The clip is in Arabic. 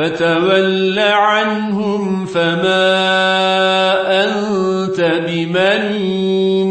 فتول عنهم فما أنت بملوم